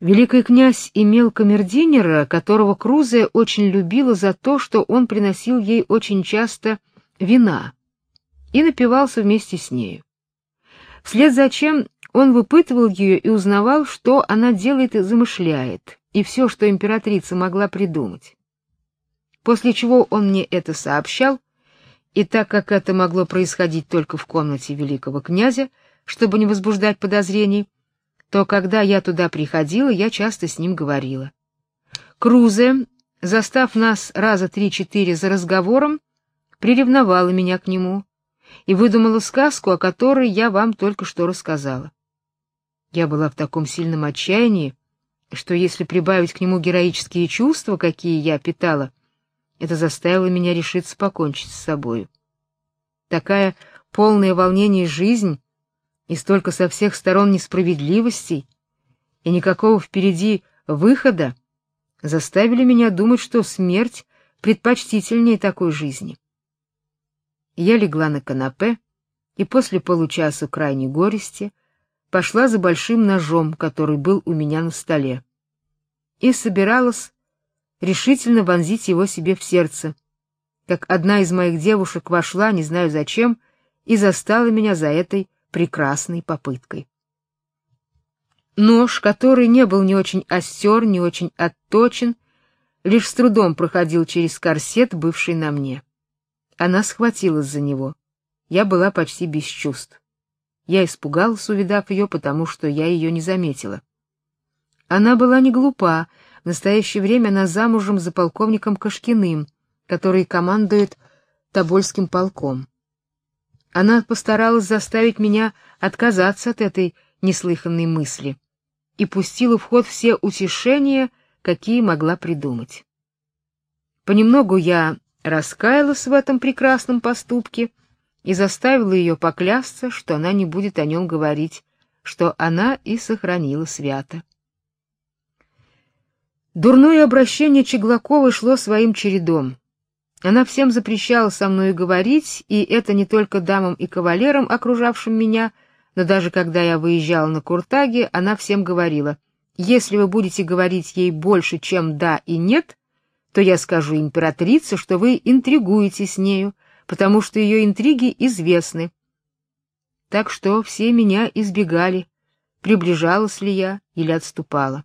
Великий князь имел камердинера, которого Крузе очень любила за то, что он приносил ей очень часто вина и напивался вместе с нею. Вслед за чем он выпытывал ее и узнавал, что она делает и замышляет, и все, что императрица могла придумать. После чего он мне это сообщал, и так как это могло происходить только в комнате великого князя, чтобы не возбуждать подозрений, то когда я туда приходила, я часто с ним говорила. Крузе, застав нас раза три-четыре за разговором, приревновала меня к нему и выдумала сказку, о которой я вам только что рассказала. Я была в таком сильном отчаянии, что если прибавить к нему героические чувства, какие я питала, это заставило меня решиться покончить с собой. Такая полная волнений жизнь и столько со всех сторон несправедливостей, и никакого впереди выхода, заставили меня думать, что смерть предпочтительнее такой жизни. Я легла на канапе и после получаса крайней горести пошла за большим ножом, который был у меня на столе, и собиралась решительно вонзить его себе в сердце, как одна из моих девушек вошла, не знаю зачем, и застала меня за этой прекрасной попыткой. Нож, который не был ни очень остер, ни очень отточен, лишь с трудом проходил через корсет, бывший на мне. Она схватилась за него. Я была почти без чувств. Я испугалась, увидав ее, потому что я ее не заметила. Она была не глупа. В настоящее время она замужем за полковником Кашкиным, который командует Тобольским полком. Она постаралась заставить меня отказаться от этой неслыханной мысли и пустила в ход все утешения, какие могла придумать. Понемногу я раскаялась в этом прекрасном поступке и заставила ее поклясться, что она не будет о нем говорить, что она и сохранила свято. Дурное обращение Чеглаковой шло своим чередом. Она всем запрещала со мной говорить, и это не только дамам и кавалерам, окружавшим меня, но даже когда я выезжала на Куртаге, она всем говорила: "Если вы будете говорить ей больше, чем да и нет, то я скажу императрице, что вы интригуете с нею, потому что ее интриги известны". Так что все меня избегали, приближалась ли я или отступала.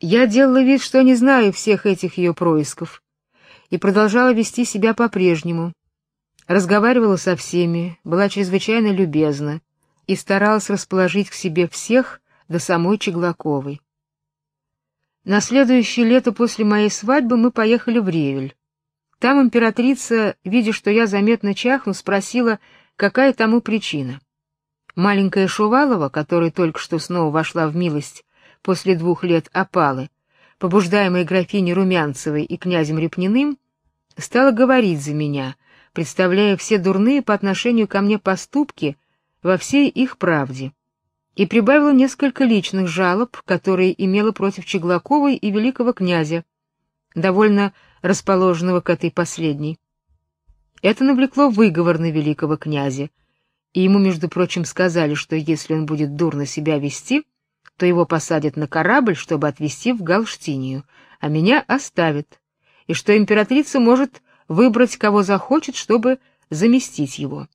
Я делала вид, что не знаю всех этих ее происков и продолжала вести себя по-прежнему. Разговаривала со всеми, была чрезвычайно любезна и старалась расположить к себе всех до самой Чеглаковой. На следующее лето после моей свадьбы мы поехали в Ревель. Там императрица, видя, что я заметно чахну, спросила, какая тому причина. Маленькая Шувалова, которая только что снова вошла в милость после двух лет опалы, побуждаемая графиней Румянцевой и князем Репниным, стала говорить за меня, представляя все дурные по отношению ко мне поступки во всей их правде, и прибавила несколько личных жалоб, которые имела против Чеглаковой и великого князя, довольно расположенного к этой последней. Это навлекло выговор на великого князя, и ему, между прочим, сказали, что если он будет дурно себя вести, то его посадят на корабль, чтобы отвезти в Галштинию, а меня оставят, и что императрица может выбрать кого захочет, чтобы заместить его.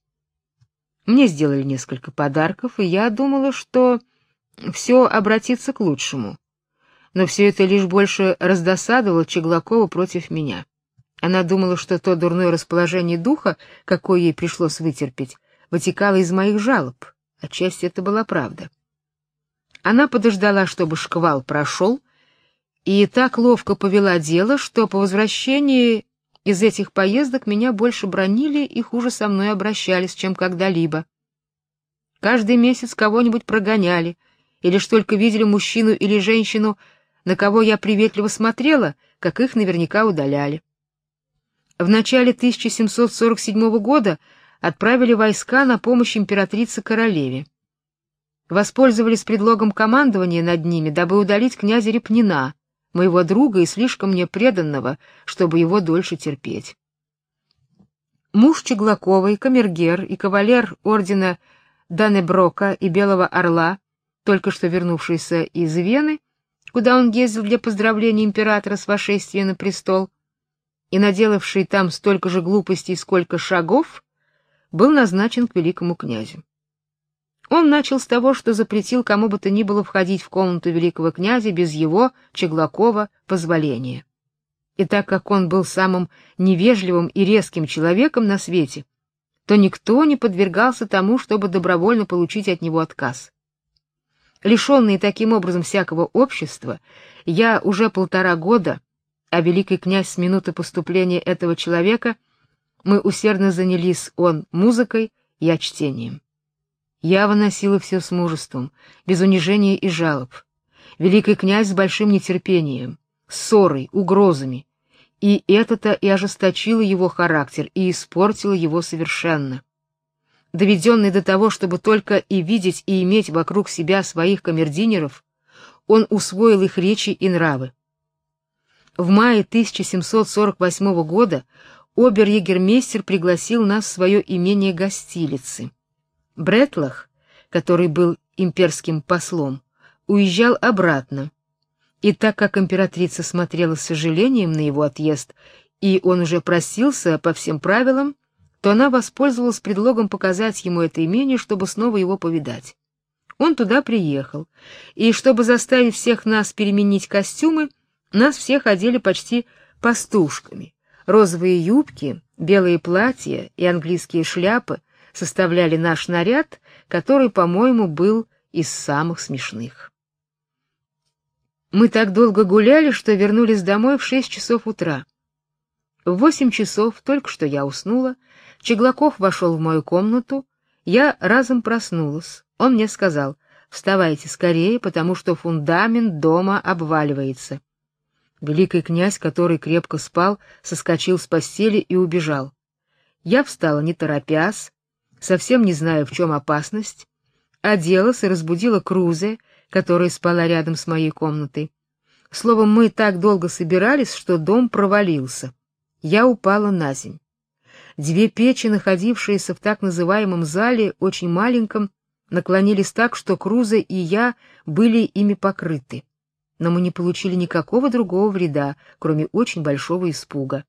Мне сделали несколько подарков, и я думала, что все обратится к лучшему. Но все это лишь больше раздосадовало Чеглакова против меня. Она думала, что то дурное расположение духа, какое ей пришлось вытерпеть, вытекало из моих жалоб. Отчасти это была правда. Она подождала, чтобы шквал прошел, и так ловко повела дело, что по возвращении из этих поездок меня больше бронили и хуже со мной обращались, чем когда-либо. Каждый месяц кого-нибудь прогоняли, или ж только видели мужчину или женщину, на кого я приветливо смотрела, как их наверняка удаляли. В начале 1747 года отправили войска на помощь императрице-королеве воспользовались предлогом командования над ними, дабы удалить князя Репнина, моего друга и слишком мне преданного, чтобы его дольше терпеть. Муж Чеглаковой, камергер и кавалер ордена Данеброка и Белого Орла, только что вернувшийся из Вены, куда он ездил для поздравления императора с восшествием на престол, и наделавший там столько же глупостей, сколько шагов, был назначен к великому князю. Он начал с того, что запретил кому бы то ни было входить в комнату великого князя без его, Чеглакова, позволения. И так как он был самым невежливым и резким человеком на свете, то никто не подвергался тому, чтобы добровольно получить от него отказ. Лишенный таким образом всякого общества, я уже полтора года, а великий князь с минуты поступления этого человека, мы усердно занялись он музыкой, я чтением. Я выносила все с мужеством, без унижения и жалоб. Великий князь с большим нетерпением, ссорой, угрозами. И это-то и ожесточило его характер и испортило его совершенно. Доведенный до того, чтобы только и видеть, и иметь вокруг себя своих камердинеров, он усвоил их речи и нравы. В мае 1748 года обер-егермейстер пригласил нас в свое имение Гостилицы. Бретлах, который был имперским послом, уезжал обратно. И так как императрица смотрела с сожалением на его отъезд, и он уже просился по всем правилам, то она воспользовалась предлогом показать ему это имение, чтобы снова его повидать. Он туда приехал, и чтобы заставить всех нас переменить костюмы, нас всех одели почти пастушками. Розовые юбки, белые платья и английские шляпы составляли наш наряд, который, по-моему, был из самых смешных. Мы так долго гуляли, что вернулись домой в шесть часов утра. В восемь часов, только что я уснула, Чеглаков вошел в мою комнату, я разом проснулась. Он мне сказал: "Вставайте скорее, потому что фундамент дома обваливается". Великий князь, который крепко спал, соскочил с постели и убежал. Я встала не торопясь, совсем не зная, в чем опасность, оделась и разбудила Крузе, которая спала рядом с моей комнатой. Словом, мы так долго собирались, что дом провалился. Я упала на земь. Две печи, находившиеся в так называемом зале, очень маленьком, наклонились так, что Крузе и я были ими покрыты. Но мы не получили никакого другого вреда, кроме очень большого испуга.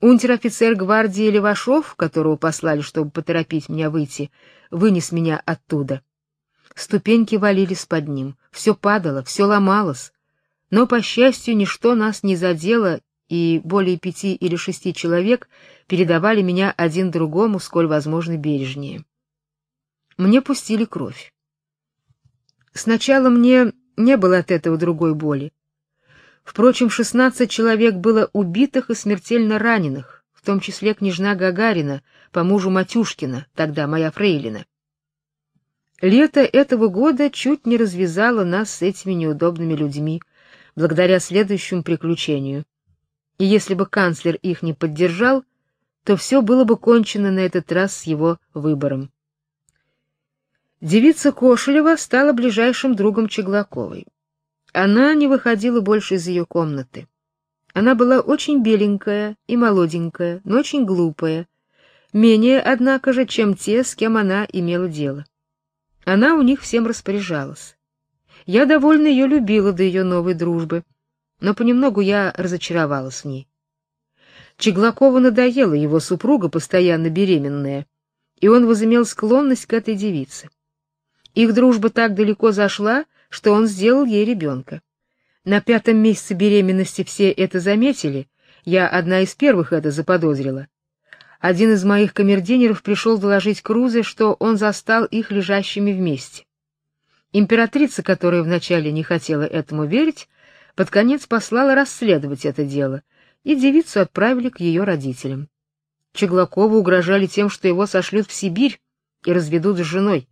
Унтер-офицер гвардии Левашов, которого послали, чтобы поторопить меня выйти, вынес меня оттуда. Ступеньки валились под ним, все падало, все ломалось. Но, по счастью, ничто нас не задело, и более пяти или шести человек передавали меня один другому, сколь возможно бережнее. Мне пустили кровь. Сначала мне не было от этого другой боли. Впрочем, 16 человек было убитых и смертельно раненых, в том числе княжна Гагарина, по мужу Матюшкина, тогда моя фрейлина. Лето этого года чуть не развязало нас с этими неудобными людьми, благодаря следующему приключению. И если бы канцлер их не поддержал, то все было бы кончено на этот раз с его выбором. Девица Кошелева стала ближайшим другом Чеглаковой. Она не выходила больше из ее комнаты. Она была очень беленькая и молоденькая, но очень глупая, менее, однако же, чем те, с кем она имела дело. Она у них всем распоряжалась. Я довольно ее любила до ее новой дружбы, но понемногу я разочаровалась в ней. Чеглакову надоела его супруга, постоянно беременная, и он возымел склонность к этой девице. Их дружба так далеко зашла, что он сделал ей ребенка. На пятом месяце беременности все это заметили, я одна из первых это заподозрила. Один из моих камердинеров пришел доложить Крузе, что он застал их лежащими вместе. Императрица, которая вначале не хотела этому верить, под конец послала расследовать это дело, и девицу отправили к ее родителям. Чеглакову угрожали тем, что его сошлют в Сибирь и разведут с женой.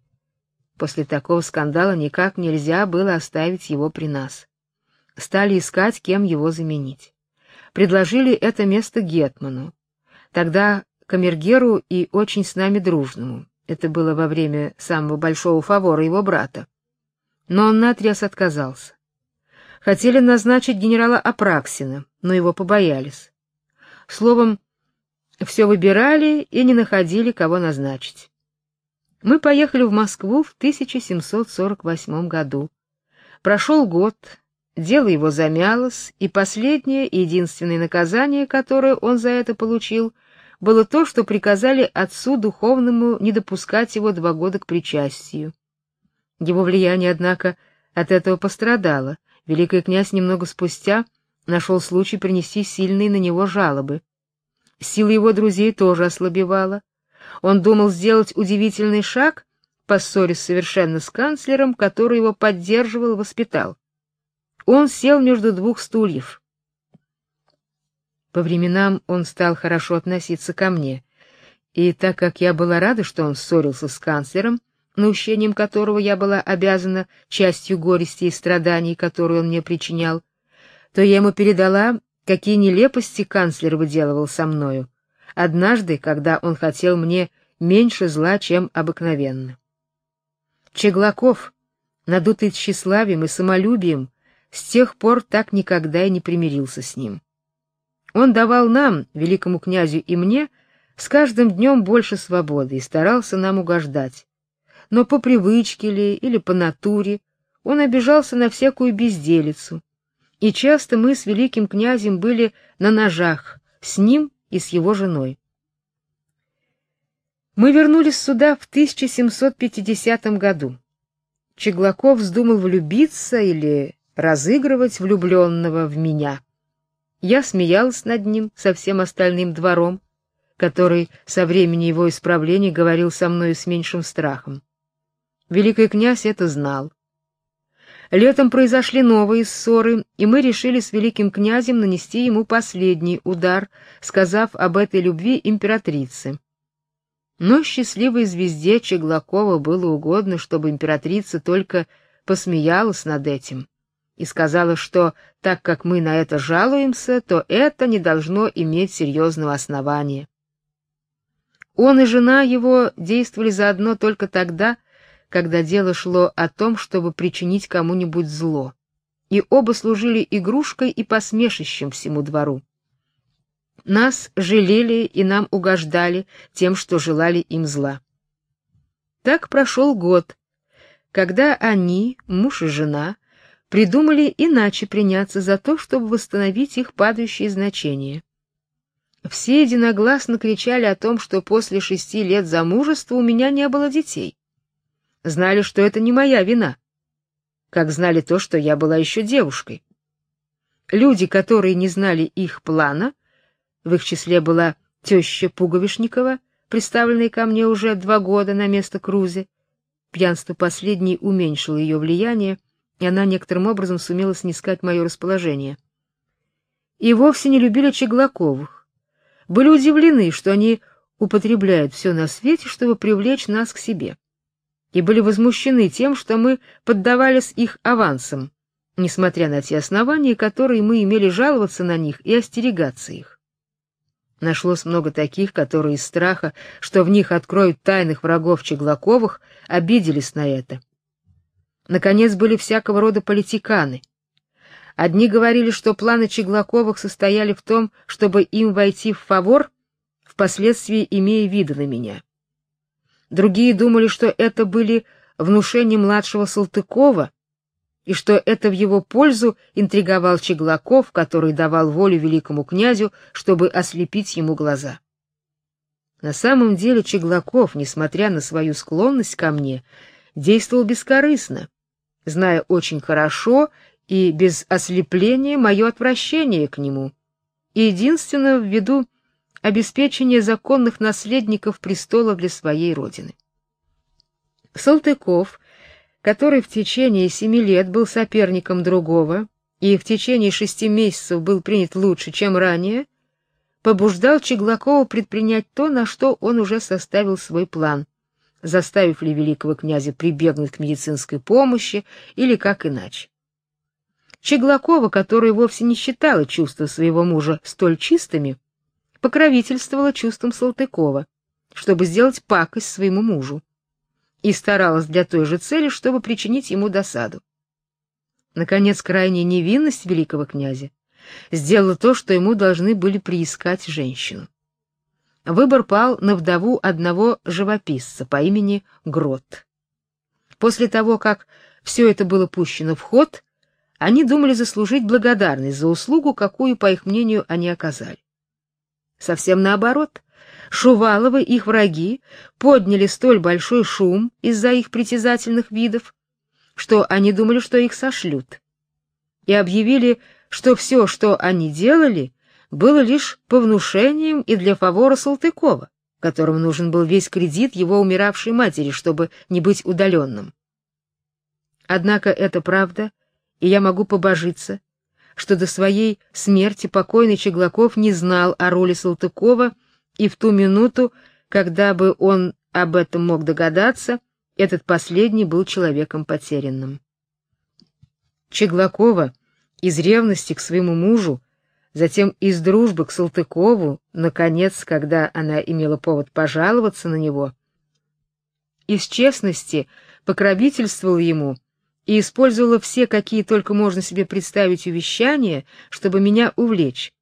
После такого скандала никак нельзя было оставить его при нас. Стали искать, кем его заменить. Предложили это место гетману. Тогда камергеру и очень с нами дружному. Это было во время самого большого фавора его брата. Но он наотрез отказался. Хотели назначить генерала Апраксина, но его побоялись. Словом, все выбирали и не находили, кого назначить. Мы поехали в Москву в 1748 году. Прошел год, дело его замялось, и последнее и единственное наказание, которое он за это получил, было то, что приказали отцу духовному не допускать его два года к причастию. Его влияние, однако, от этого пострадало. Великий князь немного спустя нашел случай принести сильные на него жалобы. Сила его друзей тоже ослабевала. Он думал сделать удивительный шаг, поссорясь совершенно с канцлером, который его поддерживал воспитал. Он сел между двух стульев. По временам он стал хорошо относиться ко мне, и так как я была рада, что он ссорился с канцлером, наущением которого я была обязана частью горести и страданий, которые он мне причинял, то я ему передала, какие нелепости канцлер выделывал со мною, однажды, когда он хотел мне меньше зла, чем обыкновенно. Чеглаков, надутый тщеславием и самолюбием, с тех пор так никогда и не примирился с ним. Он давал нам, великому князю и мне, с каждым днем больше свободы и старался нам угождать. Но по привычке ли или по натуре он обижался на всякую безделицу, и часто мы с великим князем были на ножах, с ним и с его женой. Мы вернулись сюда в 1750 году. Чеглаков вздумал влюбиться или разыгрывать влюбленного в меня. Я смеялась над ним со всем остальным двором, который со времени его исправления говорил со мной с меньшим страхом. Великий князь это знал. Летом произошли новые ссоры, и мы решили с великим князем нанести ему последний удар, сказав об этой любви императрице. Но счастливой звезде Чеглакова было угодно, чтобы императрица только посмеялась над этим и сказала, что так как мы на это жалуемся, то это не должно иметь серьезного основания. Он и жена его действовали заодно только тогда, когда дело шло о том, чтобы причинить кому-нибудь зло, и оба служили игрушкой и посмешищем всему двору. Нас жалели и нам угождали тем, что желали им зла. Так прошел год, когда они, муж и жена, придумали иначе приняться за то, чтобы восстановить их падающие значения. Все единогласно кричали о том, что после шести лет замужества у меня не было детей. Знали, что это не моя вина, как знали то, что я была еще девушкой. Люди, которые не знали их плана, в их числе была теща Пуговишникова, представленная ко мне уже два года на место Крузи. Пьянство последней уменьшило ее влияние, и она некоторым образом сумела снискать мое расположение. И вовсе не любили Чеглаковых. Были удивлены, что они употребляют все на свете, чтобы привлечь нас к себе. И были возмущены тем, что мы поддавались их авансам, несмотря на те основания, которые мы имели жаловаться на них и остерегаться их. Нашлось много таких, которые из страха, что в них откроют тайных врагов Чеглаковых, обиделись на это Наконец были всякого рода политиканы. Одни говорили, что планы Чеглаковых состояли в том, чтобы им войти в фавор, впоследствии имея виды на меня. Другие думали, что это были внушения младшего Салтыкова, и что это в его пользу интриговал Чеглаков, который давал волю великому князю, чтобы ослепить ему глаза. На самом деле Чеглаков, несмотря на свою склонность ко мне, действовал бескорыстно зная очень хорошо и без ослепления мое отвращение к нему, и единственно ввиду обеспечения законных наследников престола для своей родины. Салтыков, который в течение семи лет был соперником другого и в течение шести месяцев был принят лучше, чем ранее, побуждал Чеглакова предпринять то, на что он уже составил свой план — заставив ли великого князя прибегнуть к медицинской помощи или как иначе. Чеглакова, которая вовсе не считала чувства своего мужа столь чистыми, покровительствовала чувствам Салтыкова, чтобы сделать пакость своему мужу, и старалась для той же цели, чтобы причинить ему досаду. Наконец, крайняя невинность великого князя сделала то, что ему должны были приискать женщину. выбор пал на вдову одного живописца по имени Грот. После того, как все это было пущено в ход, они думали заслужить благодарность за услугу, какую, по их мнению, они оказали. Совсем наоборот. Шуваловы, их враги, подняли столь большой шум из-за их притязательных видов, что они думали, что их сошлют, и объявили, что все, что они делали, было лишь по внушениям и для фавора Салтыкова, которому нужен был весь кредит его умиравшей матери, чтобы не быть удаленным. Однако это правда, и я могу побожиться, что до своей смерти покойный Чеглаков не знал о роли Салтыкова, и в ту минуту, когда бы он об этом мог догадаться, этот последний был человеком потерянным. Чеглакова из ревности к своему мужу, затем из дружбы к Салтыкову, наконец, когда она имела повод пожаловаться на него, из честности покровительствовал ему и использовала все, какие только можно себе представить увещания, чтобы меня увлечь.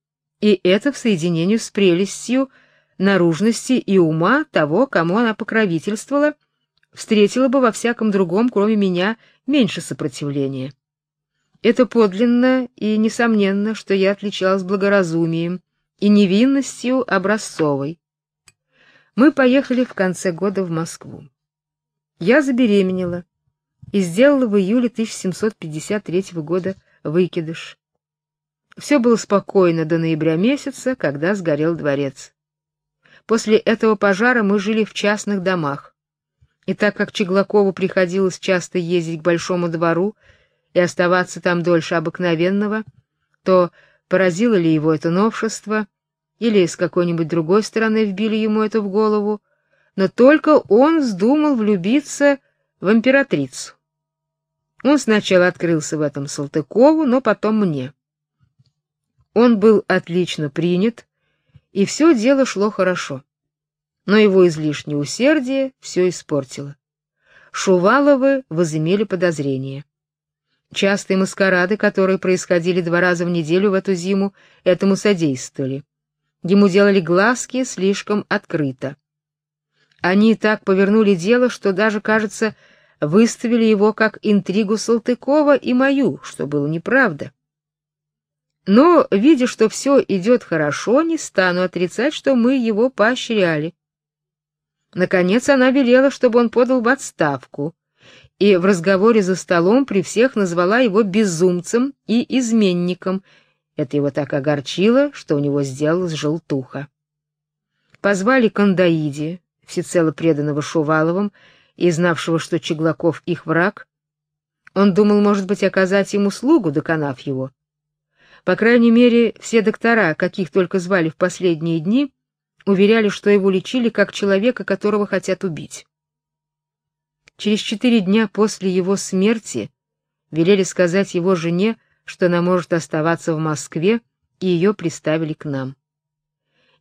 И это в соединении с прелестью наружности и ума того, кому она покровительствовала, встретила бы во всяком другом, кроме меня, меньше сопротивления. Это подлинно и несомненно, что я отличалась благоразумием и невинностью образцовой. Мы поехали в конце года в Москву. Я забеременела и сделала в июле 1753 года выкидыш. Все было спокойно до ноября месяца, когда сгорел дворец. После этого пожара мы жили в частных домах. И так как Чеглакову приходилось часто ездить к большому двору и оставаться там дольше обыкновенного, то поразило ли его это новшество, или с какой-нибудь другой стороны вбили ему это в голову, но только он вздумал влюбиться в императрицу. Он сначала открылся в этом Салтыкову, но потом мне. Он был отлично принят, и все дело шло хорошо. Но его излишнее усердие все испортило. Шуваловы возымели подозрения. Частые маскарады, которые происходили два раза в неделю в эту зиму, этому содействовали. Ему делали глазки слишком открыто. Они так повернули дело, что даже, кажется, выставили его как интригу Салтыкова и мою, что было неправда. Но, видя, что все идет хорошо, не стану отрицать, что мы его поощряли. Наконец она велела, чтобы он подал в отставку, и в разговоре за столом при всех назвала его безумцем и изменником. Это его так огорчило, что у него сделалась желтуха. Позвали Кандаиди, всецело преданного Шуваловым и знавшего, что Чеглаков их враг. Он думал, может быть, оказать ему услугу, доконав его. По крайней мере, все доктора, каких только звали в последние дни, уверяли, что его лечили как человека, которого хотят убить. Через четыре дня после его смерти велели сказать его жене, что она может оставаться в Москве, и ее приставили к нам.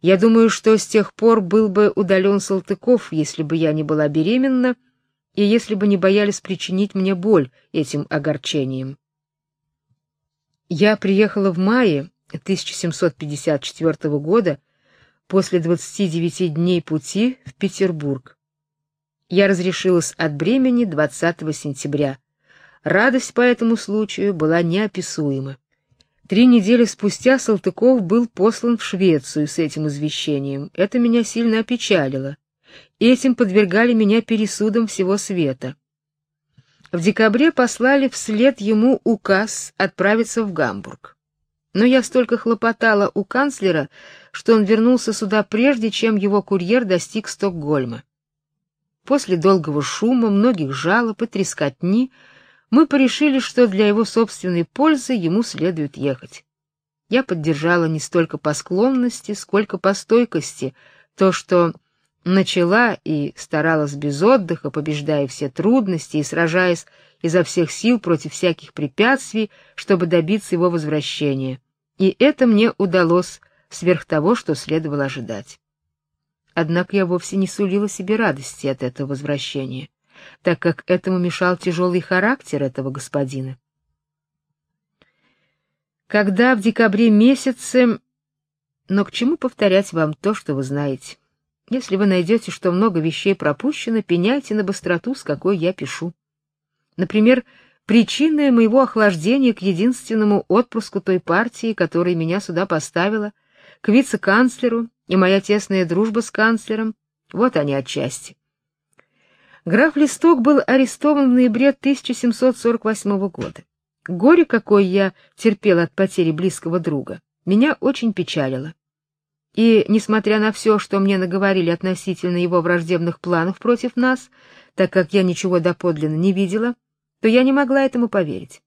Я думаю, что с тех пор был бы удален Салтыков, если бы я не была беременна, и если бы не боялись причинить мне боль этим огорчением. Я приехала в мае 1754 года после 29 дней пути в Петербург. Я разрешилась от бремени 20 сентября. Радость по этому случаю была неописуема. Три недели спустя Салтыков был послан в Швецию с этим извещением. Это меня сильно опечалило. Этим подвергали меня пересудам всего света. В декабре послали вслед ему указ отправиться в Гамбург. Но я столько хлопотала у канцлера, что он вернулся сюда прежде, чем его курьер достиг Стокгольма. После долгого шума, многих жалоб и трескотни мы порешили, что для его собственной пользы ему следует ехать. Я поддержала не столько по склонности, сколько по стойкости то, что начала и старалась без отдыха, побеждая все трудности и сражаясь изо всех сил против всяких препятствий, чтобы добиться его возвращения. И это мне удалось сверх того, что следовало ожидать. Однако я вовсе не сулила себе радости от этого возвращения, так как этому мешал тяжелый характер этого господина. Когда в декабре месяце, но к чему повторять вам то, что вы знаете? Если вы найдете, что много вещей пропущено, пеняйте на быстроту, с какой я пишу. Например, причины моего охлаждения к единственному отпуску той партии, которая меня сюда поставила, к вице-канцлеру и моя тесная дружба с канцлером, вот они отчасти. Граф Листок был арестован в ноябре 1748 года. Горе, какое я терпел от потери близкого друга, меня очень печалило. И, несмотря на все, что мне наговорили относительно его враждебных планов против нас, так как я ничего доподлинно не видела, то я не могла этому поверить.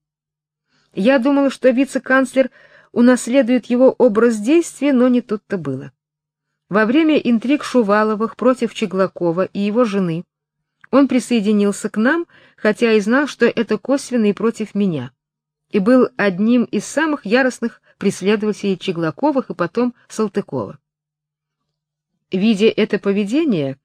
Я думала, что вице-канцлер унаследует его образ действия, но не тут-то было. Во время интриг Шуваловых против Чеглакова и его жены он присоединился к нам, хотя и знал, что это косвенно и против меня, и был одним из самых яростных преследователей Чеглаковых и потом Салтыкова. Видя это поведение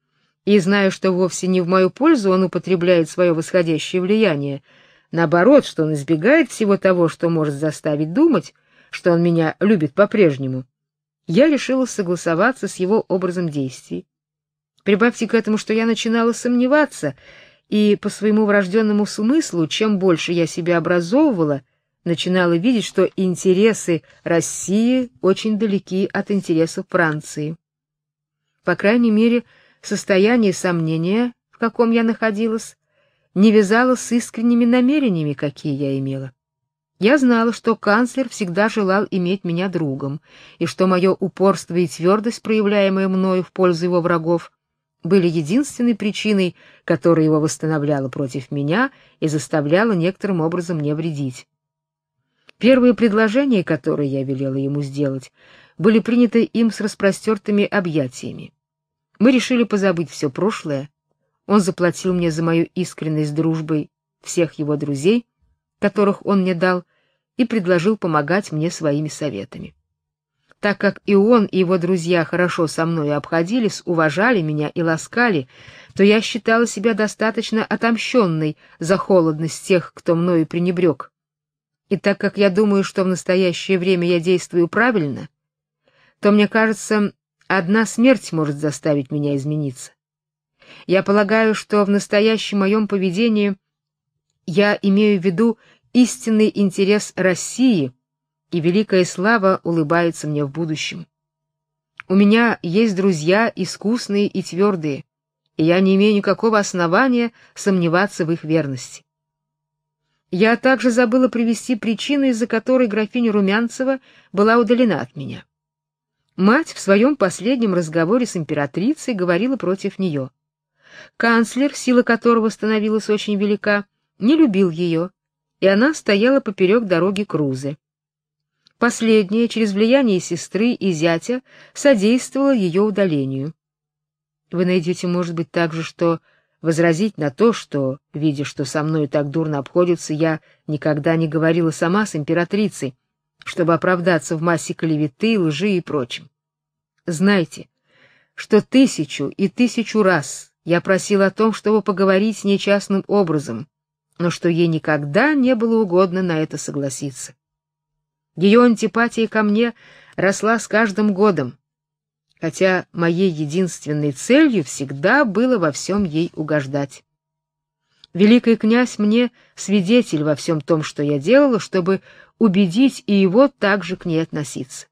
и зная, что вовсе не в мою пользу он употребляет свое восходящее влияние, наоборот, что он избегает всего того, что может заставить думать, что он меня любит по-прежнему, я решила согласоваться с его образом действий. Прибавьте к этому, что я начинала сомневаться, и по своему врожденному смыслу, чем больше я себя образовывала, начинала видеть, что интересы России очень далеки от интересов Франции. По крайней мере, состояние сомнения, в каком я находилась, не вязало с искренними намерениями, какие я имела. Я знала, что канцлер всегда желал иметь меня другом, и что мое упорство и твердость, проявляемые мною в пользу его врагов, были единственной причиной, которая его восстанавливала против меня и заставляла некоторым образом мне вредить. Первые предложения, которые я велела ему сделать, были приняты им с распростертыми объятиями. Мы решили позабыть все прошлое. Он заплатил мне за мою искренность дружбой всех его друзей, которых он мне дал, и предложил помогать мне своими советами. Так как и он, и его друзья хорошо со мной обходились, уважали меня и ласкали, то я считала себя достаточно отомщенной за холодность тех, кто мною пренебрег. И так как я думаю, что в настоящее время я действую правильно, то мне кажется, одна смерть может заставить меня измениться. Я полагаю, что в настоящем моем поведении я имею в виду истинный интерес России, и великая слава улыбается мне в будущем. У меня есть друзья искусные и твердые, и я не имею никакого основания сомневаться в их верности. Я также забыла привести причину, из-за которой графиня Румянцева была удалена от меня. Мать в своем последнем разговоре с императрицей говорила против нее. Канцлер, сила которого становилась очень велика, не любил ее, и она стояла поперек дороги к Рузе. Последняя, через влияние сестры и зятя, содействовала ее удалению. Вы найдете, может быть, также, что возразить на то, что, видя, что со мной так дурно обходятся, я никогда не говорила сама с императрицей, чтобы оправдаться в массе клеветы, лжи и прочем. Знайте, что тысячу и тысячу раз я просил о том, чтобы поговорить с ней частным образом, но что ей никогда не было угодно на это согласиться. Ее антипатия ко мне росла с каждым годом, хотя моей единственной целью всегда было во всем ей угождать. Великий князь мне свидетель во всем том, что я делала, чтобы убедить и его также к ней относиться.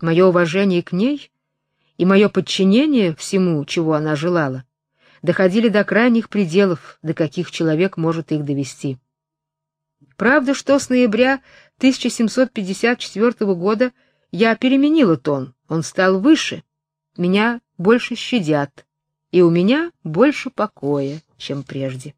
Мое уважение к ней и мое подчинение всему, чего она желала, доходили до крайних пределов, до каких человек может их довести. Правда, что с ноября 1754 года я переменила тон, он стал выше, меня больше щадят, и у меня больше покоя, чем прежде.